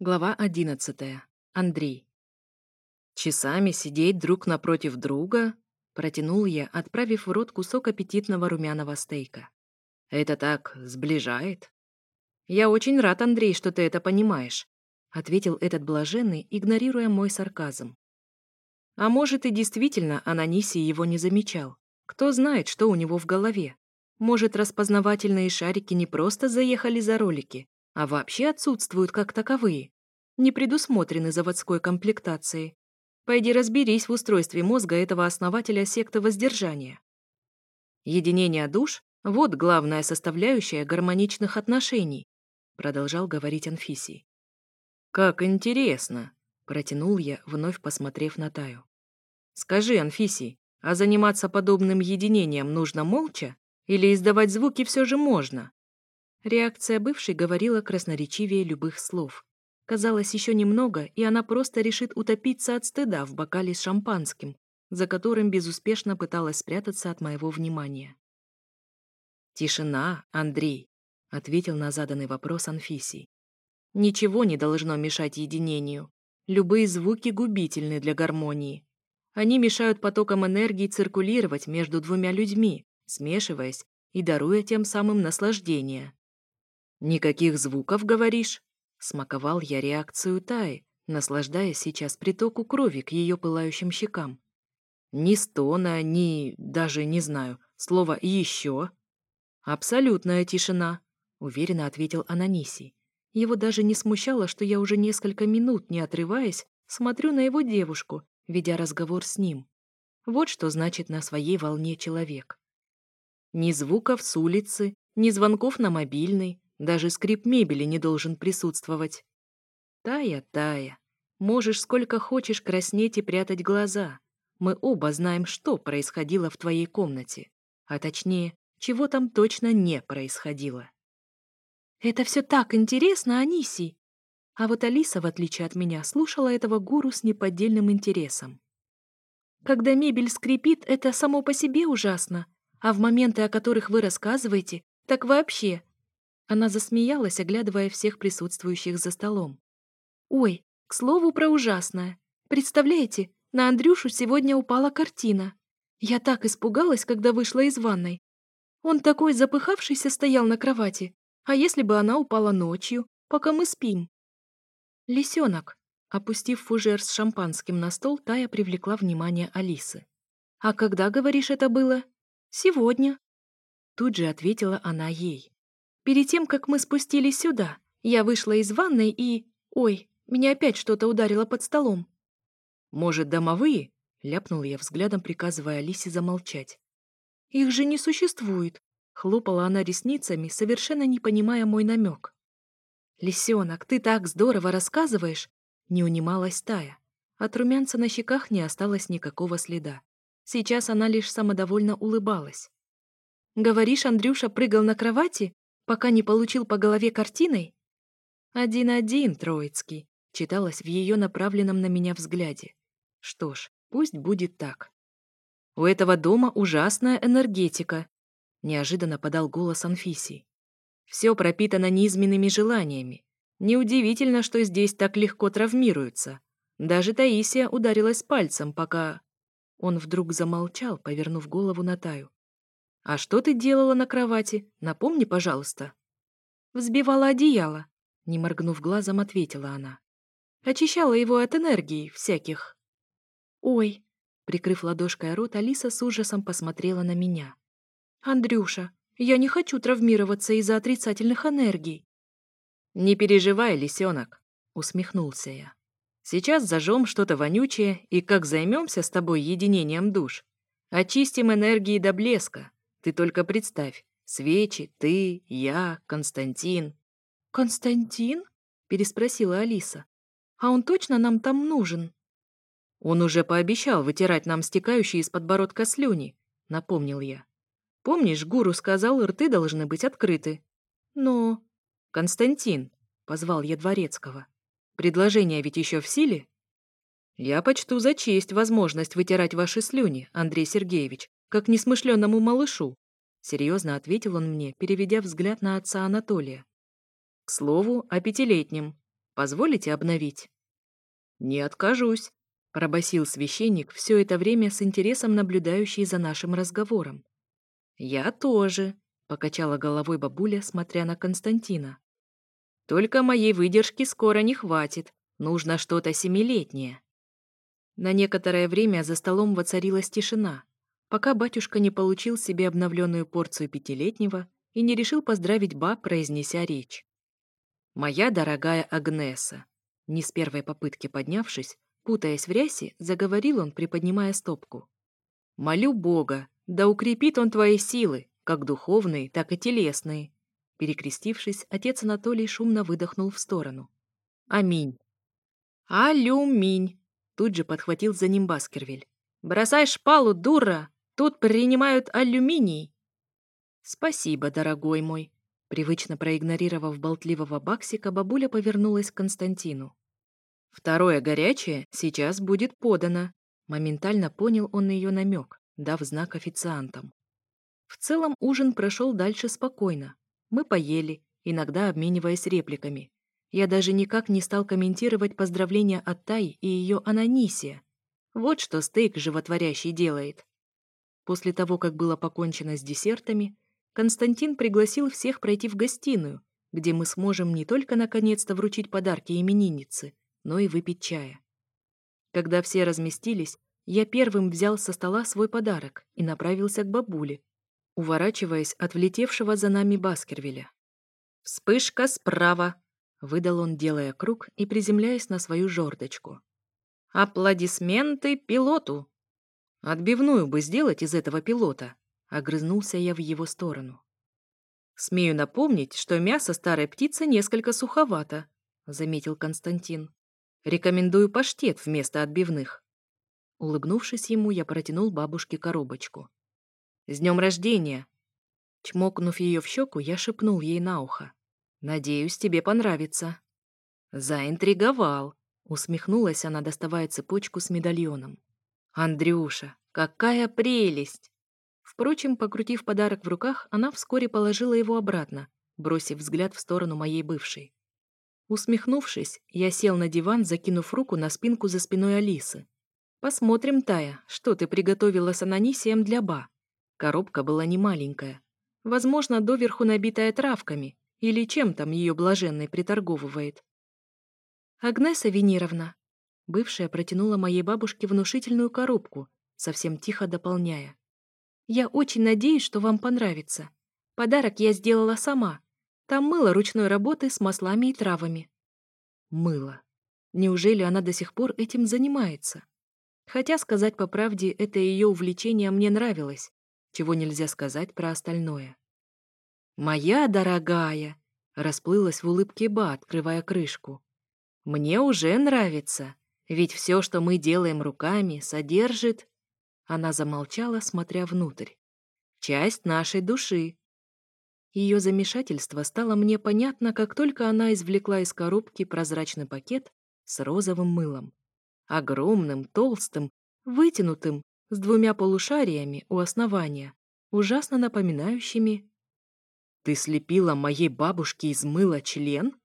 Глава 11. Андрей. Часами сидеть друг напротив друга, протянул я, отправив в рот кусок аппетитного румяного стейка. Это так сближает. Я очень рад, Андрей, что ты это понимаешь, ответил этот блаженный, игнорируя мой сарказм. А может, и действительно Ананисий его не замечал. Кто знает, что у него в голове. Может, распознавательные шарики не просто заехали за ролики, а вообще отсутствуют как таковые. Не предусмотрены заводской комплектацией. Пойди разберись в устройстве мозга этого основателя секты воздержания. Единение душ – вот главная составляющая гармоничных отношений, продолжал говорить Анфисий. «Как интересно!» – протянул я, вновь посмотрев на Таю. «Скажи, Анфисий, а заниматься подобным единением нужно молча? Или издавать звуки все же можно?» Реакция бывшей говорила красноречивее любых слов. Казалось, еще немного, и она просто решит утопиться от стыда в бокале с шампанским, за которым безуспешно пыталась спрятаться от моего внимания. «Тишина, Андрей», — ответил на заданный вопрос Анфисий. «Ничего не должно мешать единению. Любые звуки губительны для гармонии. Они мешают потокам энергии циркулировать между двумя людьми, смешиваясь и даруя тем самым наслаждение. «Никаких звуков, говоришь?» Смаковал я реакцию Таи, наслаждаясь сейчас притоку крови к ее пылающим щекам. «Ни стона, ни... даже не знаю. Слово «еще». «Абсолютная тишина», — уверенно ответил Ананисий. Его даже не смущало, что я уже несколько минут, не отрываясь, смотрю на его девушку, ведя разговор с ним. Вот что значит на своей волне человек. Ни звуков с улицы, ни звонков на мобильный, даже скрип мебели не должен присутствовать. Тая, Тая, можешь сколько хочешь краснеть и прятать глаза. Мы оба знаем, что происходило в твоей комнате. А точнее, чего там точно не происходило. Это все так интересно, Аниси. А вот Алиса, в отличие от меня, слушала этого гуру с неподдельным интересом. Когда мебель скрипит, это само по себе ужасно, а в моменты, о которых вы рассказываете, так вообще она засмеялась, оглядывая всех присутствующих за столом. «Ой, к слову про ужасное. Представляете, на Андрюшу сегодня упала картина. Я так испугалась, когда вышла из ванной. Он такой запыхавшийся стоял на кровати. А если бы она упала ночью, пока мы спим?» «Лисенок», опустив фужер с шампанским на стол, Тая привлекла внимание Алисы. «А когда, говоришь, это было?» «Сегодня». Тут же ответила она ей. Перед тем, как мы спустились сюда, я вышла из ванной и... Ой, меня опять что-то ударило под столом. «Может, домовые?» — ляпнул я взглядом, приказывая Алисе замолчать. «Их же не существует!» — хлопала она ресницами, совершенно не понимая мой намек. «Лисенок, ты так здорово рассказываешь!» — не унималась Тая. От румянца на щеках не осталось никакого следа. Сейчас она лишь самодовольно улыбалась. «Говоришь, Андрюша прыгал на кровати? пока не получил по голове картиной? «Один-один, Троицкий», — читалось в ее направленном на меня взгляде. «Что ж, пусть будет так». «У этого дома ужасная энергетика», — неожиданно подал голос Анфисий. «Все пропитано низменными желаниями. Неудивительно, что здесь так легко травмируются. Даже Таисия ударилась пальцем, пока...» Он вдруг замолчал, повернув голову на Таю. «А что ты делала на кровати? Напомни, пожалуйста». «Взбивала одеяло», — не моргнув глазом, ответила она. «Очищала его от энергии всяких». «Ой», — прикрыв ладошкой рот, Алиса с ужасом посмотрела на меня. «Андрюша, я не хочу травмироваться из-за отрицательных энергий». «Не переживай, лисенок», — усмехнулся я. «Сейчас зажжем что-то вонючее, и как займемся с тобой единением душ? Очистим энергии до блеска, ты только представь, свечи, ты, я, Константин». «Константин?» — переспросила Алиса. «А он точно нам там нужен?» «Он уже пообещал вытирать нам стекающие из подбородка слюни», — напомнил я. «Помнишь, гуру сказал, рты должны быть открыты?» «Но...» «Константин», — позвал я Дворецкого. «Предложение ведь еще в силе?» «Я почту за честь возможность вытирать ваши слюни, Андрей Сергеевич, как несмышленному малышу», — серьезно ответил он мне, переведя взгляд на отца Анатолия. «К слову, о пятилетнем. Позволите обновить?» «Не откажусь», — пробасил священник, все это время с интересом наблюдающий за нашим разговором. «Я тоже», — покачала головой бабуля, смотря на Константина. «Только моей выдержки скоро не хватит. Нужно что-то семилетнее». На некоторое время за столом воцарилась тишина — пока батюшка не получил себе обновленную порцию пятилетнего и не решил поздравить ба, произнеся речь. «Моя дорогая Агнеса!» Не с первой попытки поднявшись, путаясь в рясе, заговорил он, приподнимая стопку. «Молю Бога, да укрепит он твои силы, как духовные, так и телесные!» Перекрестившись, отец Анатолий шумно выдохнул в сторону. «Аминь!» «Алюминь!» Тут же подхватил за ним Баскервиль. «Бросай шпалу, дура!» Тут принимают алюминий». «Спасибо, дорогой мой». Привычно проигнорировав болтливого Баксика, бабуля повернулась к Константину. «Второе горячее сейчас будет подано», — моментально понял он ее намек, дав знак официантам. В целом ужин прошел дальше спокойно. Мы поели, иногда обмениваясь репликами. Я даже никак не стал комментировать поздравления от Тай и ее Ананисия. Вот что стейк животворящий делает. После того, как было покончено с десертами, Константин пригласил всех пройти в гостиную, где мы сможем не только наконец-то вручить подарки имениннице, но и выпить чая. Когда все разместились, я первым взял со стола свой подарок и направился к бабуле, уворачиваясь от влетевшего за нами Баскервиля. «Вспышка справа!» — выдал он, делая круг и приземляясь на свою жердочку. «Аплодисменты пилоту!» Отбивную бы сделать из этого пилота, огрызнулся я в его сторону. Смею напомнить, что мясо старой птицы несколько суховато, заметил Константин. Рекомендую паштет вместо отбивных. Улыбнувшись ему, я протянул бабушке коробочку. «С днем рождения!» Чмокнув ее в щеку, я шепнул ей на ухо. «Надеюсь, тебе понравится». «Заинтриговал!» — усмехнулась она, доставая цепочку с медальоном. «Андрюша, какая прелесть!» Впрочем, покрутив подарок в руках, она вскоре положила его обратно, бросив взгляд в сторону моей бывшей. Усмехнувшись, я сел на диван, закинув руку на спинку за спиной Алисы. «Посмотрим, Тая, что ты приготовила с ананисием для Ба». Коробка была не маленькая, Возможно, доверху набитая травками или чем там ее блаженной приторговывает. «Агнеса Венеровна, Бывшая протянула моей бабушке внушительную коробку, совсем тихо дополняя. «Я очень надеюсь, что вам понравится. Подарок я сделала сама. Там мыло ручной работы с маслами и травами». Мыло. Неужели она до сих пор этим занимается? Хотя, сказать по правде, это ее увлечение мне нравилось, чего нельзя сказать про остальное. «Моя дорогая!» — расплылась в улыбке Ба, открывая крышку. «Мне уже нравится!» Ведь все, что мы делаем руками, содержит...» Она замолчала, смотря внутрь. «Часть нашей души». Ее замешательство стало мне понятно, как только она извлекла из коробки прозрачный пакет с розовым мылом. Огромным, толстым, вытянутым, с двумя полушариями у основания, ужасно напоминающими... «Ты слепила моей бабушке из мыла член?»